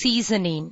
seasoning.